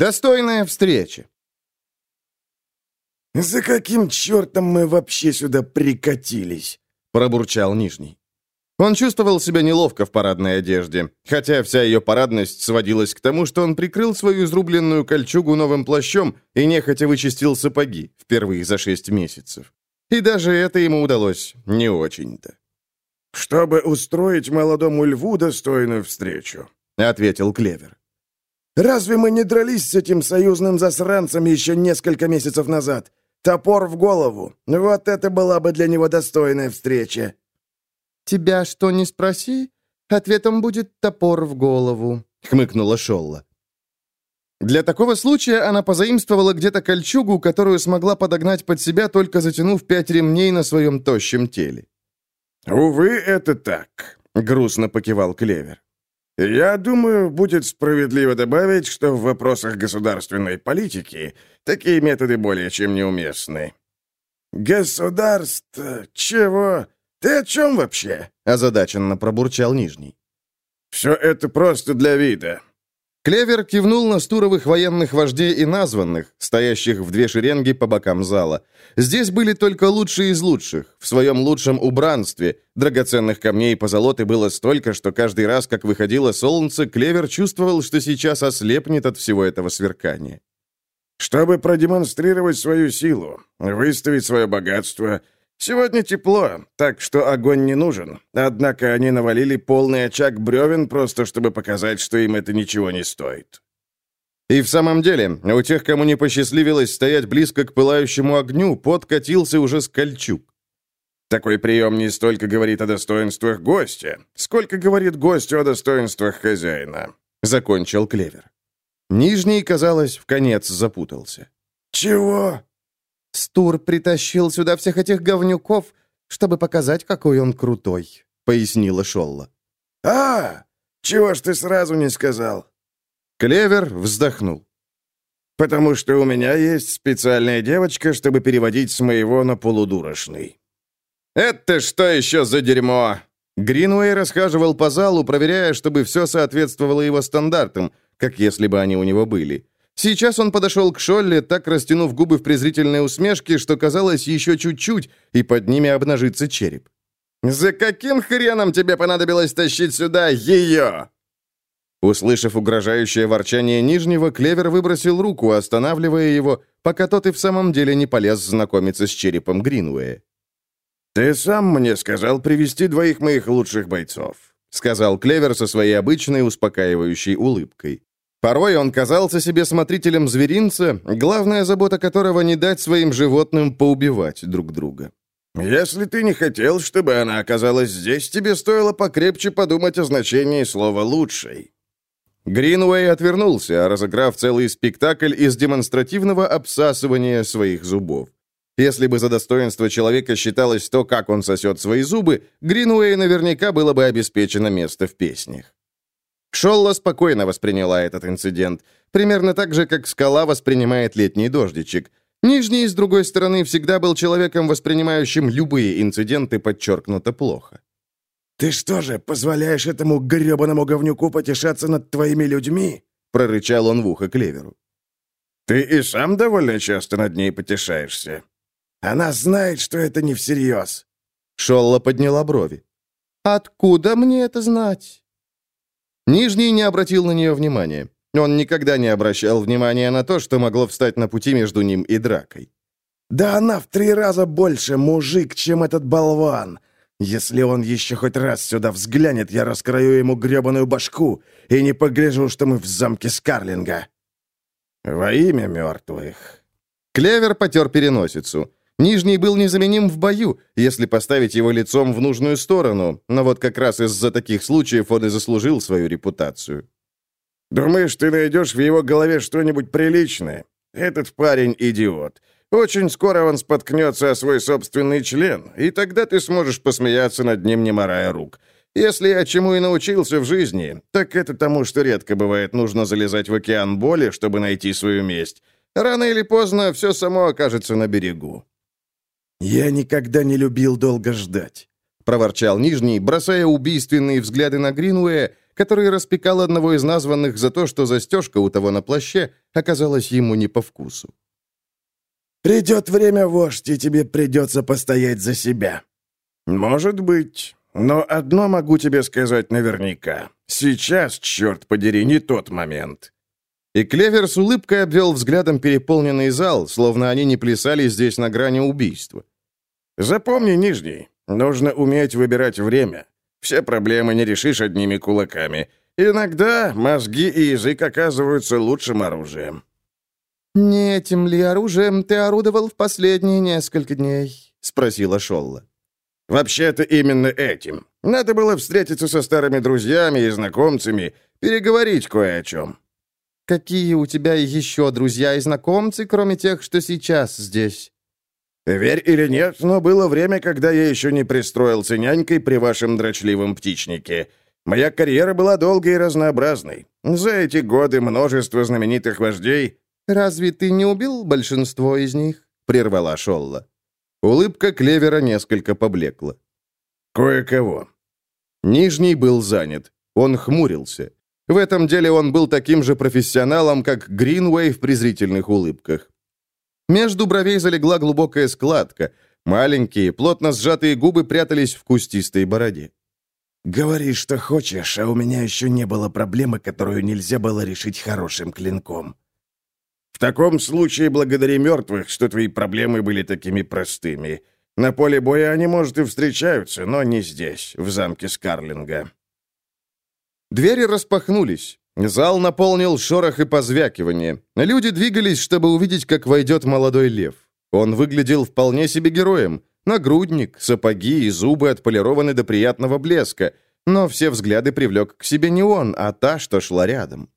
Достойная встреча. «За каким чертом мы вообще сюда прикатились?» — пробурчал Нижний. Он чувствовал себя неловко в парадной одежде, хотя вся ее парадность сводилась к тому, что он прикрыл свою изрубленную кольчугу новым плащом и нехотя вычистил сапоги впервые за шесть месяцев. И даже это ему удалось не очень-то. «Чтобы устроить молодому льву достойную встречу», — ответил Клевер. «Разве мы не дрались с этим союзным засранцем еще несколько месяцев назад? Топор в голову. Вот это была бы для него достойная встреча». «Тебя что не спроси, ответом будет топор в голову», — хмыкнула Шолла. Для такого случая она позаимствовала где-то кольчугу, которую смогла подогнать под себя, только затянув пять ремней на своем тощем теле. «Увы, это так», — грустно покивал Клевер. «Я думаю, будет справедливо добавить, что в вопросах государственной политики такие методы более чем неуместны». «Государство? Чего? «Ты о чем вообще?» — озадаченно пробурчал Нижний. «Все это просто для вида». Клевер кивнул на стуровых военных вождей и названных, стоящих в две шеренги по бокам зала. Здесь были только лучшие из лучших, в своем лучшем убранстве. Драгоценных камней и позолоты было столько, что каждый раз, как выходило солнце, Клевер чувствовал, что сейчас ослепнет от всего этого сверкания. «Чтобы продемонстрировать свою силу, выставить свое богатство Сегодня тепло, так что огонь не нужен. Однако они навалили полный очаг бревен, просто чтобы показать, что им это ничего не стоит. И в самом деле, у тех, кому не посчастливилось стоять близко к пылающему огню, пот катился уже с кольчуг. Такой прием не столько говорит о достоинствах гостя, сколько говорит гостю о достоинствах хозяина», — закончил Клевер. Нижний, казалось, в конец запутался. «Чего?» Стур притащил сюда всех этих говнюков, чтобы показать, какой он крутой», — пояснила Шолла. «А, чего ж ты сразу не сказал?» Клевер вздохнул. «Потому что у меня есть специальная девочка, чтобы переводить с моего на полудурошный». «Это что еще за дерьмо?» Гринуэй расхаживал по залу, проверяя, чтобы все соответствовало его стандартам, как если бы они у него были. Сейчас он подошел к Шолле, так растянув губы в презрительной усмешке, что казалось еще чуть-чуть, и под ними обнажится череп. «За каким хреном тебе понадобилось тащить сюда ее?» Услышав угрожающее ворчание Нижнего, Клевер выбросил руку, останавливая его, пока тот и в самом деле не полез знакомиться с черепом Гринуэя. «Ты сам мне сказал привести двоих моих лучших бойцов», сказал Клевер со своей обычной успокаивающей улыбкой. Порой он казался себе смотрителем зверинца, главная забота которого не дать своим животным поубивать друг друга. «Если ты не хотел, чтобы она оказалась здесь, тебе стоило покрепче подумать о значении слова «лучший». Гринуэй отвернулся, разыграв целый спектакль из демонстративного обсасывания своих зубов. Если бы за достоинство человека считалось то, как он сосет свои зубы, Гринуэй наверняка было бы обеспечено место в песнях. Шолла спокойно восприняла этот инцидент, примерно так же, как скала воспринимает летний дождичек. Нижний, с другой стороны, всегда был человеком, воспринимающим любые инциденты подчеркнуто плохо. «Ты что же, позволяешь этому гребаному говнюку потешаться над твоими людьми?» — прорычал он в ухо Клеверу. «Ты и сам довольно часто над ней потешаешься. Она знает, что это не всерьез». Шолла подняла брови. «Откуда мне это знать?» Нижний не обратил на нее внимания. Он никогда не обращал внимания на то, что могло встать на пути между ним и дракой. «Да она в три раза больше мужик, чем этот болван. Если он еще хоть раз сюда взглянет, я раскрою ему гребаную башку и не погляжу, что мы в замке Скарлинга». «Во имя мертвых». Клевер потер переносицу. Нижний был незаменим в бою, если поставить его лицом в нужную сторону, но вот как раз из-за таких случаев он и заслужил свою репутацию. «Думаешь, ты найдешь в его голове что-нибудь приличное? Этот парень идиот. Очень скоро он споткнется о свой собственный член, и тогда ты сможешь посмеяться над ним, не морая рук. Если я чему и научился в жизни, так это тому, что редко бывает нужно залезать в океан боли, чтобы найти свою месть. Рано или поздно все само окажется на берегу». «Я никогда не любил долго ждать», — проворчал Нижний, бросая убийственные взгляды на Гринуэя, который распекал одного из названных за то, что застежка у того на плаще оказалась ему не по вкусу. «Придет время, вождь, и тебе придется постоять за себя». «Может быть. Но одно могу тебе сказать наверняка. Сейчас, черт подери, не тот момент». И Клевер с улыбкой обвел взглядом переполненный зал, словно они не плясали здесь на грани убийства. «Запомни, Нижний, нужно уметь выбирать время. Все проблемы не решишь одними кулаками. Иногда мозги и язык оказываются лучшим оружием». «Не этим ли оружием ты орудовал в последние несколько дней?» — спросила Шолла. «Вообще-то именно этим. Надо было встретиться со старыми друзьями и знакомцами, переговорить кое о чем». Какие у тебя еще друзья и знакомцы, кроме тех, что сейчас здесь?» «Верь или нет, но было время, когда я еще не пристроился нянькой при вашем дрочливом птичнике. Моя карьера была долгой и разнообразной. За эти годы множество знаменитых вождей...» «Разве ты не убил большинство из них?» — прервала Шолла. Улыбка Клевера несколько поблекла. «Кое-кого». Нижний был занят. Он хмурился. В этом деле он был таким же профессионалом, как Гринвей в презрительных улыбках. Между бровей залегла глубокая складка. Маленькие, плотно сжатые губы прятались в кустистой бороде. «Говори, что хочешь, а у меня еще не было проблемы, которую нельзя было решить хорошим клинком». «В таком случае благодари мертвых, что твои проблемы были такими простыми. На поле боя они, может, и встречаются, но не здесь, в замке Скарлинга». Двери распахнулись. Зал наполнил шорох и позвякивание. Люди двигались, чтобы увидеть, как войдет молодой лев. Он выглядел вполне себе героем. Нагрудник, сапоги и зубы отполированы до приятного блеска. Но все взгляды привлек к себе не он, а та, что шла рядом.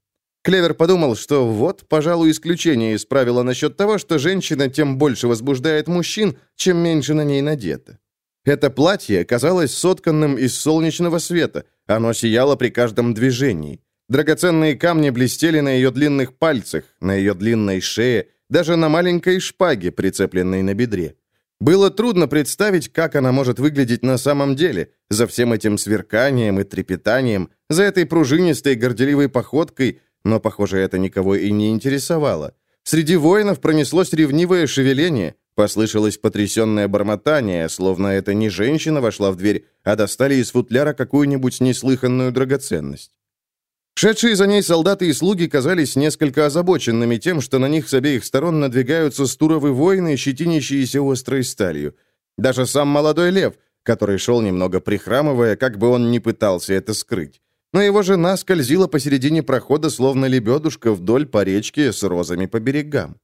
Клевер подумал, что вот, пожалуй, исключение из правила насчет того, что женщина тем больше возбуждает мужчин, чем меньше на ней надето. Это платье казалось сотканным из солнечного света, оно сияло при каждом движении. Драгоценные камни блестели на ее длинных пальцах, на ее длинной шее, даже на маленькой шпаге, прицепленной на бедре. Было трудно представить, как она может выглядеть на самом деле, за всем этим сверканием и трепетанием, за этой пружинистой горделивой походкой, но, похоже, это никого и не интересовало. Среди воинов пронеслось ревнивое шевеление, Послышалось потрясенное бормотание, словно это не женщина вошла в дверь, а достали из футляра какую-нибудь неслыханную драгоценность. Шедшие за ней солдаты и слуги казались несколько озабоченными тем, что на них с обеих сторон надвигаются стуровы воины, щетинящиеся острой сталью. Даже сам молодой лев, который шел немного прихрамывая, как бы он ни пытался это скрыть. Но его жена скользила посередине прохода, словно лебедушка вдоль по речке с розами по берегам.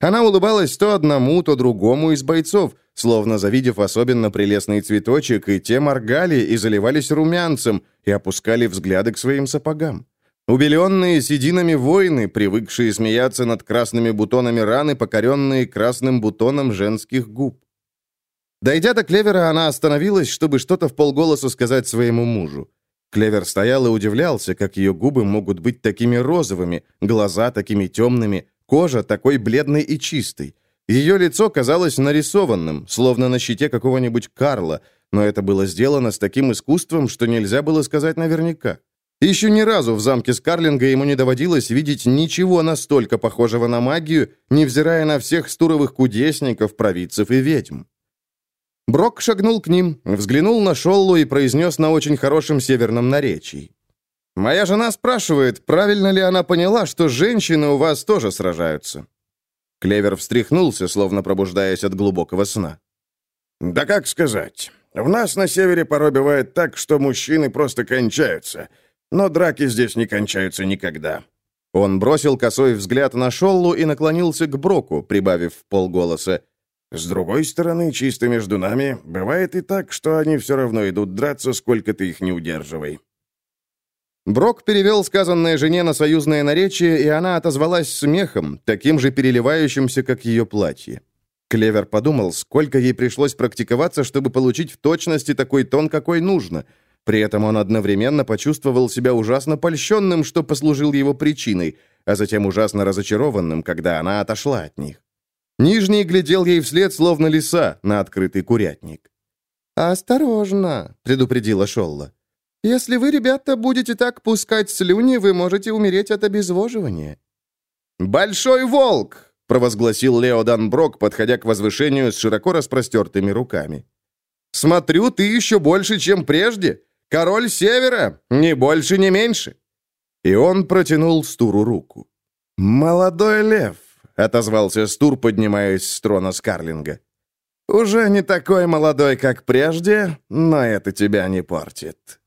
Она улыбалась то одному, то другому из бойцов, словно завидев особенно прелестный цветочек, и те моргали и заливались румянцем, и опускали взгляды к своим сапогам. Убеленные сединами воины, привыкшие смеяться над красными бутонами раны, покоренные красным бутоном женских губ. Дойдя до Клевера, она остановилась, чтобы что-то в полголоса сказать своему мужу. Клевер стоял и удивлялся, как ее губы могут быть такими розовыми, глаза такими темными, Кожа такой бледной и чистой. Ее лицо казалось нарисованным, словно на щите какого-нибудь Карла, но это было сделано с таким искусством, что нельзя было сказать наверняка. Еще ни разу в замке Скарлинга ему не доводилось видеть ничего настолько похожего на магию, невзирая на всех стуровых кудесников, провидцев и ведьм. Брок шагнул к ним, взглянул на Шоллу и произнес на очень хорошем северном наречии. Моя жена спрашивает, правильно ли она поняла, что женщины у вас тоже сражаются. Клевер встряхнулся, словно пробуждаясь от глубокого сна. «Да как сказать. В нас на севере порой бывает так, что мужчины просто кончаются. Но драки здесь не кончаются никогда». Он бросил косой взгляд на Шоллу и наклонился к Броку, прибавив в полголоса. «С другой стороны, чисто между нами, бывает и так, что они все равно идут драться, сколько ты их не удерживай. Брок перевел сказанное жене на союзное наречие, и она отозвалась смехом, таким же переливающимся, как ее платье. Клевер подумал, сколько ей пришлось практиковаться, чтобы получить в точности такой тон, какой нужно. При этом он одновременно почувствовал себя ужасно польщенным, что послужил его причиной, а затем ужасно разочарованным, когда она отошла от них. Нижний глядел ей вслед, словно лиса, на открытый курятник. «Осторожно», — предупредила Шолла. Если вы, ребята, будете так пускать слюни, вы можете умереть от обезвоживания». «Большой волк!» — провозгласил Лео Данброк, подходя к возвышению с широко распростертыми руками. «Смотрю, ты еще больше, чем прежде. Король Севера, ни больше, ни меньше». И он протянул Стуру руку. «Молодой лев», — отозвался Стур, поднимаясь с трона Скарлинга. «Уже не такой молодой, как прежде, но это тебя не портит».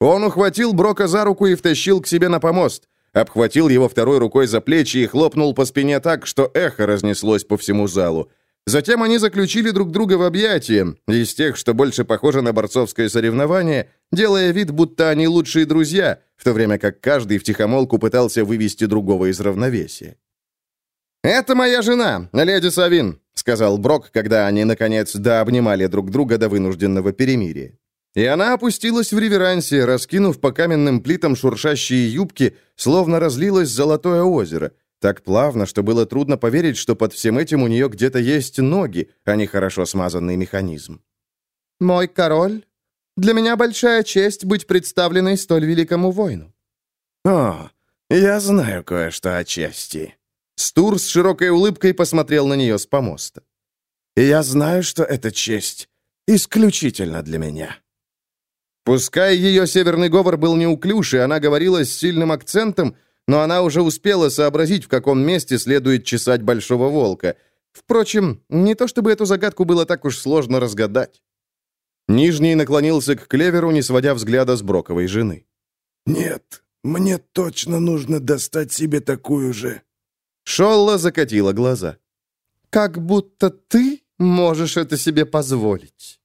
Он ухватил Брока за руку и втащил к себе на помост, обхватил его второй рукой за плечи и хлопнул по спине так, что эхо разнеслось по всему залу. Затем они заключили друг друга в объятия, из тех, что больше похоже на борцовское соревнование, делая вид, будто они лучшие друзья, в то время как каждый втихомолку пытался вывести другого из равновесия. «Это моя жена, леди Савин», — сказал Брок, когда они, наконец, дообнимали друг друга до вынужденного перемирия. И она опустилась в реверансе, раскинув по каменным плитам шуршащие юбки, словно разлилось золотое озеро, так плавно, что было трудно поверить, что под всем этим у нее где-то есть ноги, а не хорошо смазанный механизм. «Мой король, для меня большая честь быть представленной столь великому воину». «О, я знаю кое-что о чести». Стур с широкой улыбкой посмотрел на нее с помоста. «И я знаю, что эта честь исключительно для меня». Пускай ее северный говор был неуклюж, и она говорила с сильным акцентом, но она уже успела сообразить, в каком месте следует чесать большого волка. Впрочем, не то чтобы эту загадку было так уж сложно разгадать. Нижний наклонился к Клеверу, не сводя взгляда с Броковой жены. «Нет, мне точно нужно достать себе такую же». Шолла закатила глаза. «Как будто ты можешь это себе позволить».